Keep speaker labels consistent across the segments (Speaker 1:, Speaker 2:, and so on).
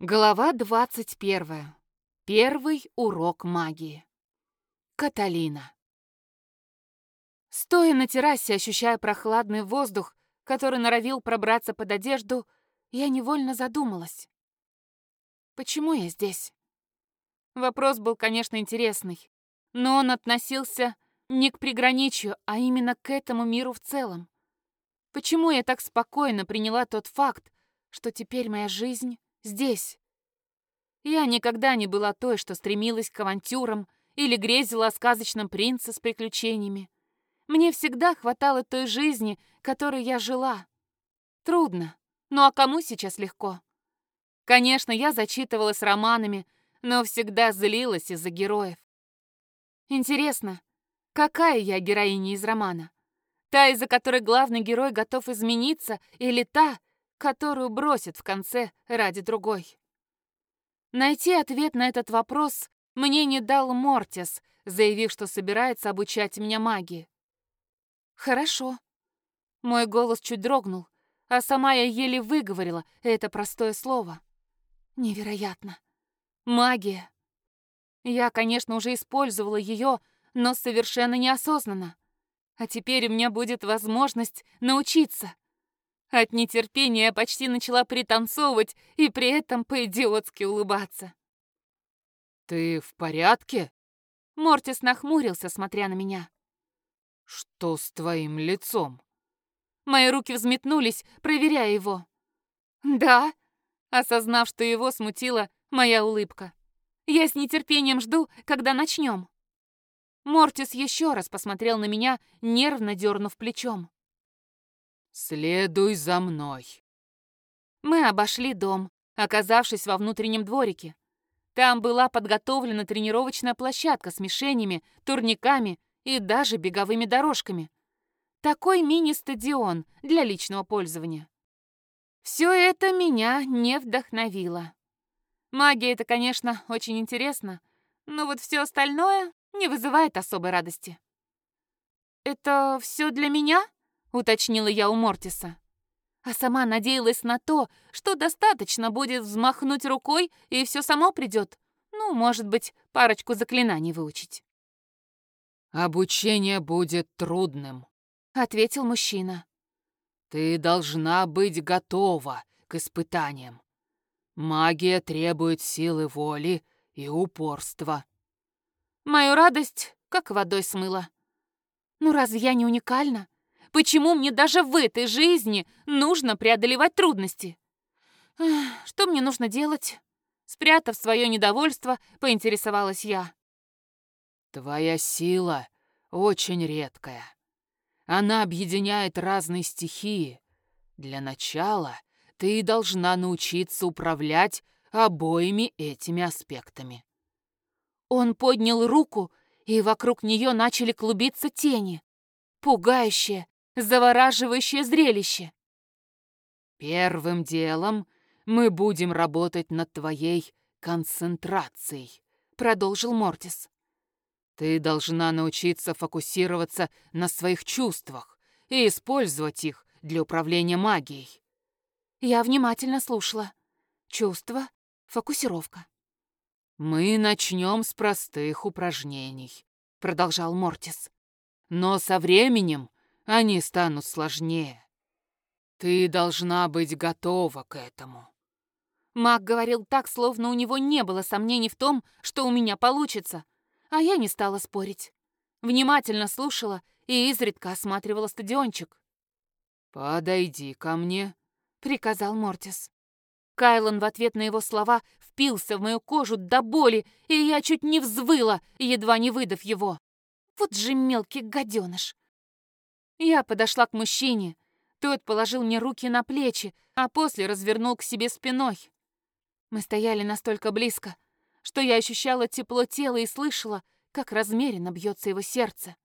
Speaker 1: Глава 21. Первый урок магии. Каталина. Стоя на террасе, ощущая прохладный воздух, который норовил пробраться под одежду, я невольно задумалась. Почему я здесь? Вопрос был, конечно, интересный, но он относился не к приграничью, а именно к этому миру в целом. Почему я так спокойно приняла тот факт, что теперь моя жизнь здесь. Я никогда не была той, что стремилась к авантюрам или грезила о сказочном принце с приключениями. Мне всегда хватало той жизни, которой я жила. Трудно. Ну а кому сейчас легко? Конечно, я зачитывалась романами, но всегда злилась из-за героев. Интересно, какая я героиня из романа? Та, из-за которой главный герой готов измениться, или та, которую бросит в конце ради другой. Найти ответ на этот вопрос мне не дал Мортис, заявив, что собирается обучать меня магии. «Хорошо». Мой голос чуть дрогнул, а сама я еле выговорила это простое слово. Невероятно. Магия. Я, конечно, уже использовала ее, но совершенно неосознанно. А теперь у меня будет возможность научиться. От нетерпения почти начала пританцовывать и при этом по-идиотски улыбаться.
Speaker 2: «Ты в порядке?»
Speaker 1: Мортис нахмурился, смотря на меня.
Speaker 2: «Что с твоим лицом?»
Speaker 1: Мои руки взметнулись, проверяя его. «Да», осознав, что его смутила моя улыбка. «Я с нетерпением жду, когда начнем». Мортис еще раз посмотрел на меня, нервно дернув плечом.
Speaker 2: «Следуй за мной».
Speaker 1: Мы обошли дом, оказавшись во внутреннем дворике. Там была подготовлена тренировочная площадка с мишенями, турниками и даже беговыми дорожками. Такой мини-стадион для личного пользования. Все это меня не вдохновило. Магия — это, конечно, очень интересно, но вот все остальное не вызывает особой радости. «Это все для меня?» Уточнила я у Мортиса. А сама надеялась на то, что достаточно будет взмахнуть рукой, и все само придет. Ну, может быть, парочку заклинаний выучить.
Speaker 2: «Обучение будет трудным», —
Speaker 1: ответил мужчина.
Speaker 2: «Ты должна быть готова к испытаниям. Магия требует силы воли и упорства».
Speaker 1: Мою радость как водой смыла. Ну разве я не уникальна? Почему мне даже в этой жизни нужно преодолевать трудности? Что мне нужно делать? Спрятав свое недовольство, поинтересовалась я.
Speaker 2: Твоя сила очень редкая. Она объединяет разные стихии. Для начала ты должна научиться управлять обоими этими аспектами.
Speaker 1: Он поднял руку, и вокруг нее начали клубиться тени. Пугающие, завораживающее зрелище.
Speaker 2: Первым делом мы будем работать над твоей концентрацией, продолжил Мортис. Ты должна научиться фокусироваться на своих чувствах и использовать их для управления магией.
Speaker 1: Я внимательно слушала. Чувство, фокусировка.
Speaker 2: Мы начнем с простых упражнений, продолжал Мортис. Но со временем они станут сложнее. Ты должна быть готова к этому.
Speaker 1: Маг говорил так, словно у него не было сомнений в том, что у меня получится, а я не стала спорить. Внимательно слушала и изредка осматривала стадиончик.
Speaker 2: «Подойди ко мне», — приказал Мортис.
Speaker 1: Кайлон в ответ на его слова впился в мою кожу до боли, и я чуть не взвыла, едва не выдав его. Вот же мелкий гаденыш. Я подошла к мужчине. Тот положил мне руки на плечи, а после развернул к себе спиной. Мы стояли настолько близко, что я ощущала тепло тела и слышала, как размеренно бьется его сердце.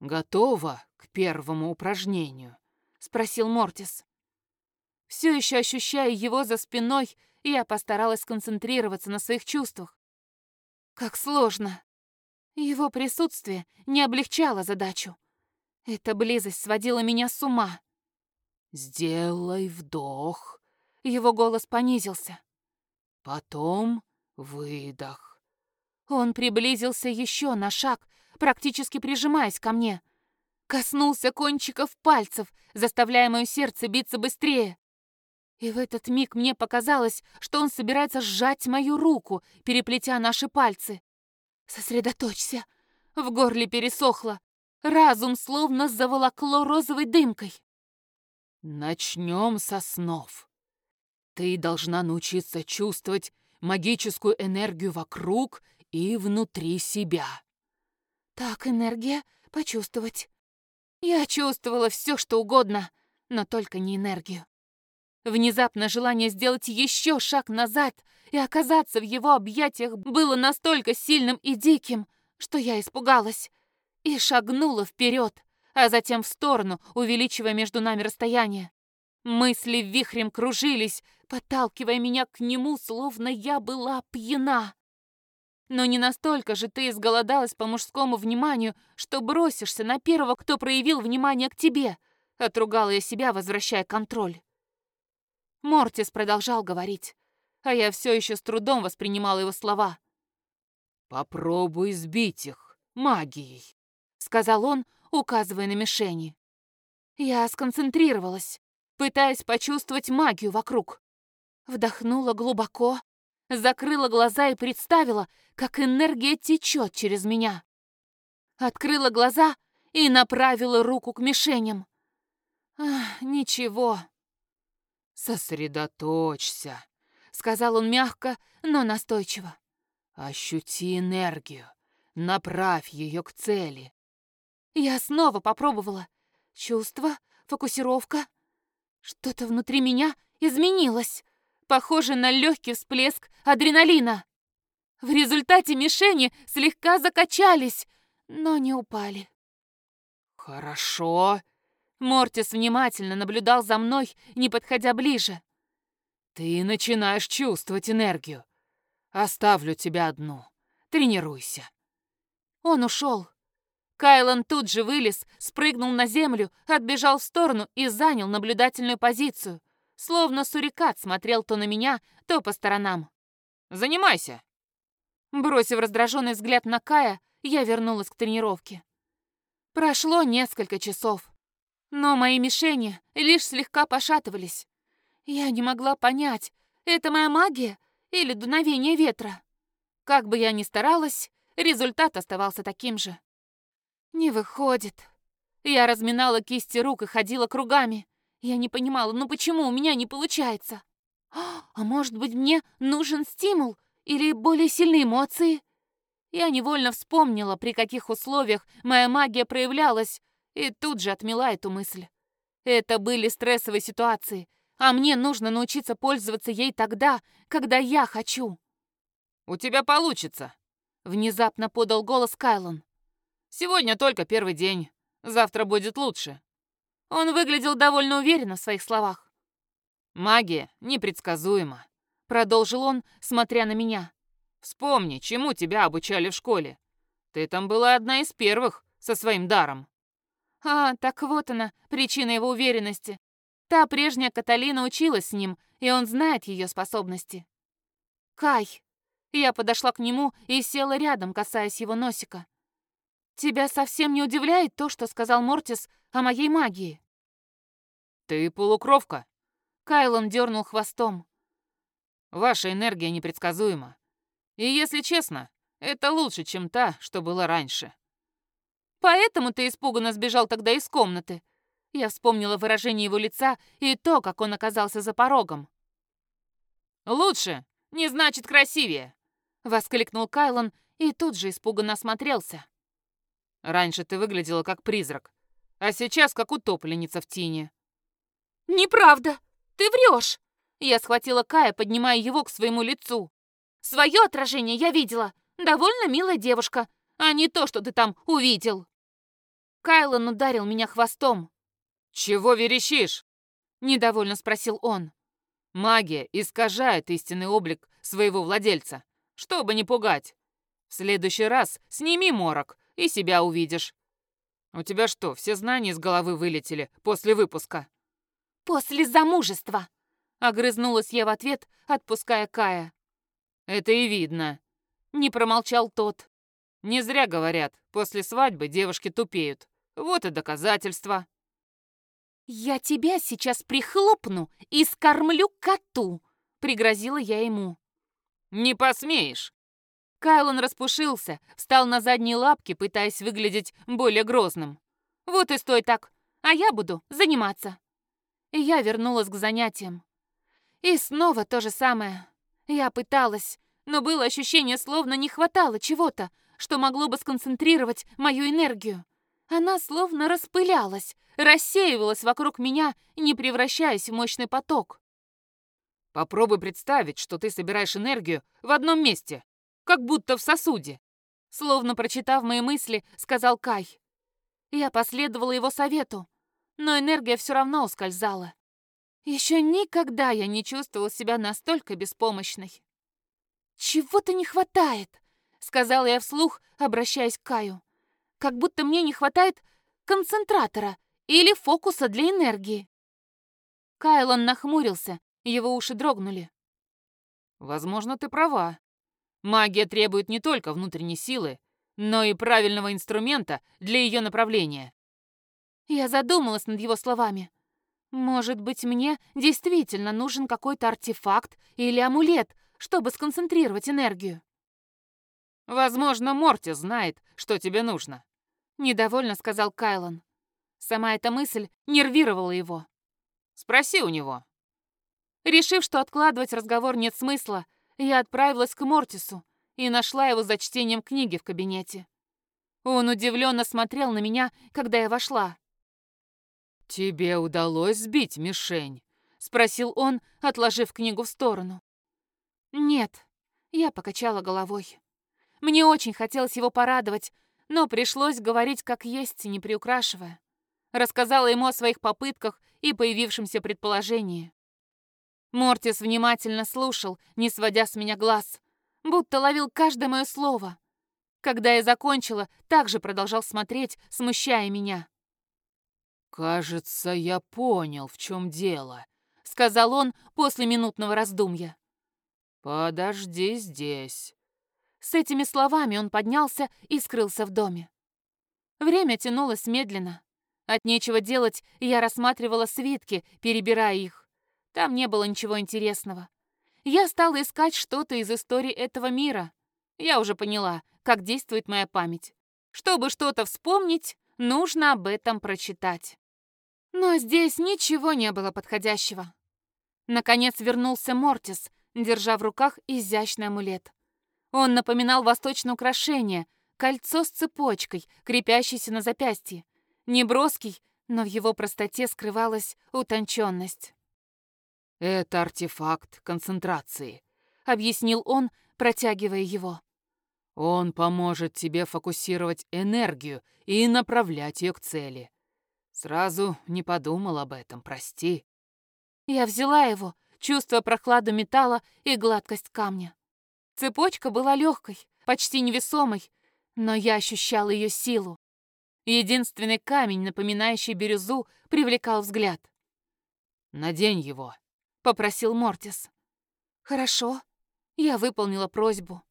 Speaker 2: «Готова к первому упражнению?» — спросил Мортис.
Speaker 1: Все еще ощущая его за спиной, я постаралась сконцентрироваться на своих чувствах. Как сложно. Его присутствие не облегчало задачу. Эта близость сводила меня с ума.
Speaker 2: «Сделай вдох».
Speaker 1: Его голос понизился.
Speaker 2: Потом выдох.
Speaker 1: Он приблизился еще на шаг, практически прижимаясь ко мне. Коснулся кончиков пальцев, заставляя мое сердце биться быстрее. И в этот миг мне показалось, что он собирается сжать мою руку, переплетя наши пальцы. «Сосредоточься!» В горле пересохло. Разум словно заволокло розовой дымкой.
Speaker 2: Начнем со снов. Ты должна научиться чувствовать магическую энергию вокруг и внутри себя.
Speaker 1: Так, энергия, почувствовать. Я чувствовала все, что угодно, но только не энергию. Внезапно желание сделать еще шаг назад и оказаться в его объятиях было настолько сильным и диким, что я испугалась и шагнула вперед а затем в сторону, увеличивая между нами расстояние. Мысли вихрем кружились, подталкивая меня к нему, словно я была пьяна. Но не настолько же ты изголодалась по мужскому вниманию, что бросишься на первого, кто проявил внимание к тебе. Отругала я себя, возвращая контроль. Мортис продолжал говорить, а я все еще с трудом воспринимала его слова.
Speaker 2: «Попробуй сбить их магией», —
Speaker 1: сказал он, указывая на мишени. Я сконцентрировалась, пытаясь почувствовать магию вокруг. Вдохнула глубоко, закрыла глаза и представила, как энергия течет через меня. Открыла глаза и направила руку к мишеням. Ах, ничего.
Speaker 2: «Сосредоточься», —
Speaker 1: сказал он мягко, но настойчиво.
Speaker 2: «Ощути энергию, направь ее к цели.
Speaker 1: Я снова попробовала. Чувство, фокусировка. Что-то внутри меня изменилось. Похоже на легкий всплеск адреналина. В результате мишени слегка закачались, но не упали.
Speaker 2: «Хорошо».
Speaker 1: Мортис внимательно наблюдал за мной, не подходя ближе.
Speaker 2: «Ты начинаешь чувствовать энергию. Оставлю тебя одну. Тренируйся».
Speaker 1: Он ушел. Кайлан тут же вылез, спрыгнул на землю, отбежал в сторону и занял наблюдательную позицию. Словно сурикат смотрел то на меня, то по сторонам.
Speaker 2: «Занимайся!»
Speaker 1: Бросив раздраженный взгляд на Кая, я вернулась к тренировке. Прошло несколько часов, но мои мишени лишь слегка пошатывались. Я не могла понять, это моя магия или дуновение ветра. Как бы я ни старалась, результат оставался таким же. Не выходит. Я разминала кисти рук и ходила кругами. Я не понимала, ну почему у меня не получается? А может быть, мне нужен стимул или более сильные эмоции? Я невольно вспомнила, при каких условиях моя магия проявлялась, и тут же отмела эту мысль. Это были стрессовые ситуации, а мне нужно научиться пользоваться ей тогда, когда я хочу.
Speaker 2: «У тебя получится», — внезапно подал голос Кайлон. Сегодня только первый день. Завтра будет лучше».
Speaker 1: Он выглядел довольно уверенно в своих словах.
Speaker 2: «Магия непредсказуема», — продолжил он, смотря на меня. «Вспомни, чему тебя обучали в школе. Ты там была одна из первых со своим даром».
Speaker 1: А, так вот она, причина его уверенности. Та прежняя Каталина училась с ним, и он знает ее способности. «Кай!» Я подошла к нему и села рядом, касаясь его носика. Тебя совсем не удивляет то, что сказал Мортис о моей магии?
Speaker 2: Ты полукровка.
Speaker 1: Кайлон дернул хвостом.
Speaker 2: Ваша энергия непредсказуема. И если честно, это лучше, чем та, что была раньше.
Speaker 1: Поэтому ты испуганно сбежал тогда из комнаты. Я вспомнила выражение его лица и то, как он оказался за порогом.
Speaker 2: «Лучше не значит красивее!»
Speaker 1: — воскликнул Кайлон и тут же испуганно осмотрелся.
Speaker 2: Раньше ты выглядела как призрак, а сейчас как утопленница в тине».
Speaker 1: «Неправда! Ты врешь!» Я схватила Кая, поднимая его к своему лицу. «Свое отражение я видела. Довольно милая девушка, а не то, что ты там увидел». Кайлон ударил меня хвостом.
Speaker 2: «Чего верещишь?» — недовольно спросил он. «Магия искажает истинный облик своего владельца, чтобы не пугать. В следующий раз сними морок, и себя увидишь. У тебя что, все знания из головы вылетели после выпуска?
Speaker 1: После замужества, огрызнулась я в ответ, отпуская Кая.
Speaker 2: Это и видно.
Speaker 1: Не промолчал тот.
Speaker 2: Не зря говорят, после свадьбы девушки тупеют. Вот и доказательства.
Speaker 1: «Я тебя сейчас прихлопну и скормлю коту», — пригрозила я ему.
Speaker 2: «Не посмеешь!»
Speaker 1: Кайлон распушился, встал на задние лапки, пытаясь выглядеть более грозным. «Вот и стой так, а я буду заниматься». И я вернулась к занятиям. И снова то же самое. Я пыталась, но было ощущение, словно не хватало чего-то, что могло бы сконцентрировать мою энергию. Она словно распылялась, рассеивалась вокруг меня, не превращаясь в мощный поток.
Speaker 2: Попробуй представить, что ты собираешь энергию в одном месте, как будто в сосуде.
Speaker 1: Словно прочитав мои мысли, сказал Кай. Я последовала его совету, но энергия все равно ускользала. Еще никогда я не чувствовала себя настолько беспомощной. «Чего-то не хватает», — сказала я вслух, обращаясь к Каю. «Как будто мне не хватает концентратора или фокуса для энергии». Кайлон нахмурился, его уши дрогнули.
Speaker 2: «Возможно, ты права. Магия требует не только внутренней силы, но и правильного инструмента для ее направления».
Speaker 1: Я задумалась над его словами. Может быть, мне действительно нужен какой-то артефакт или амулет, чтобы сконцентрировать энергию.
Speaker 2: Возможно, Морти знает, что тебе нужно.
Speaker 1: Недовольно сказал Кайлон. Сама эта мысль нервировала его.
Speaker 2: Спроси у него.
Speaker 1: Решив, что откладывать разговор нет смысла, я отправилась к Мортису и нашла его за чтением книги в кабинете. Он удивленно смотрел на меня, когда я вошла.
Speaker 2: «Тебе удалось сбить мишень?» — спросил он, отложив книгу в сторону.
Speaker 1: «Нет», — я покачала головой. Мне очень хотелось его порадовать, но пришлось говорить как есть, не приукрашивая. Рассказала ему о своих попытках и появившемся предположении. Мортис внимательно слушал, не сводя с меня глаз, будто ловил каждое мое слово. Когда я закончила, также продолжал смотреть, смущая меня.
Speaker 2: «Кажется, я понял, в чем дело», —
Speaker 1: сказал он после минутного раздумья.
Speaker 2: «Подожди здесь».
Speaker 1: С этими словами он поднялся и скрылся в доме. Время тянулось медленно. От нечего делать я рассматривала свитки, перебирая их. Там не было ничего интересного. Я стала искать что-то из истории этого мира. Я уже поняла, как действует моя память. Чтобы что-то вспомнить, нужно об этом прочитать. Но здесь ничего не было подходящего. Наконец вернулся Мортис, держа в руках изящный амулет. Он напоминал восточное украшение, кольцо с цепочкой, крепящееся на запястье. Неброский, но в его простоте скрывалась утонченность.
Speaker 2: «Это артефакт концентрации», —
Speaker 1: объяснил он, протягивая его.
Speaker 2: «Он поможет тебе фокусировать энергию и направлять ее к цели. Сразу не подумал об этом, прости».
Speaker 1: Я взяла его, чувствуя прохладу металла и гладкость камня. Цепочка была легкой, почти невесомой, но я ощущала ее силу. Единственный камень, напоминающий бирюзу, привлекал взгляд.
Speaker 2: «Надень его», —
Speaker 1: попросил Мортис. «Хорошо». Я выполнила просьбу.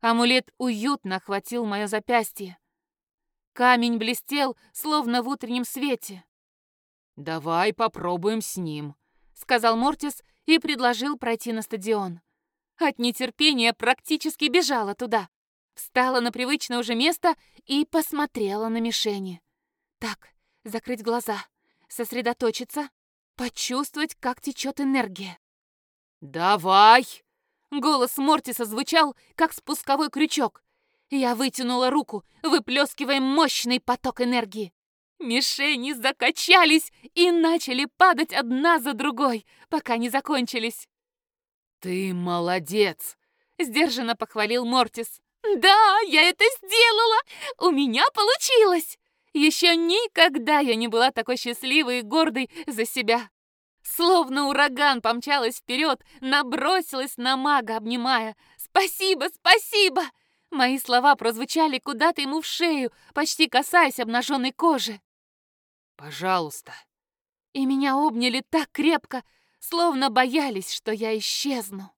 Speaker 1: Амулет уютно охватил мое запястье. Камень блестел, словно в утреннем свете.
Speaker 2: «Давай попробуем с ним», —
Speaker 1: сказал Мортис и предложил пройти на стадион. От нетерпения практически бежала туда. Встала на привычное уже место и посмотрела на мишени. Так, закрыть глаза, сосредоточиться, почувствовать, как течет энергия.
Speaker 2: «Давай!»
Speaker 1: Голос Мортиса звучал, как спусковой крючок. Я вытянула руку, выплескивая мощный поток энергии. Мишени закачались и начали падать одна за другой, пока не закончились.
Speaker 2: «Ты молодец!»
Speaker 1: — сдержанно похвалил Мортис. «Да, я это сделала! У меня получилось! Еще никогда я не была такой счастливой и гордой за себя!» Словно ураган помчалась вперед, набросилась на мага, обнимая. «Спасибо, спасибо!» Мои слова прозвучали куда-то ему в шею, почти касаясь обнаженной кожи.
Speaker 2: «Пожалуйста!»
Speaker 1: И меня обняли так крепко, словно боялись, что я исчезну.